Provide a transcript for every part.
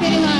getting on.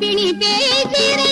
பிணி பேசிற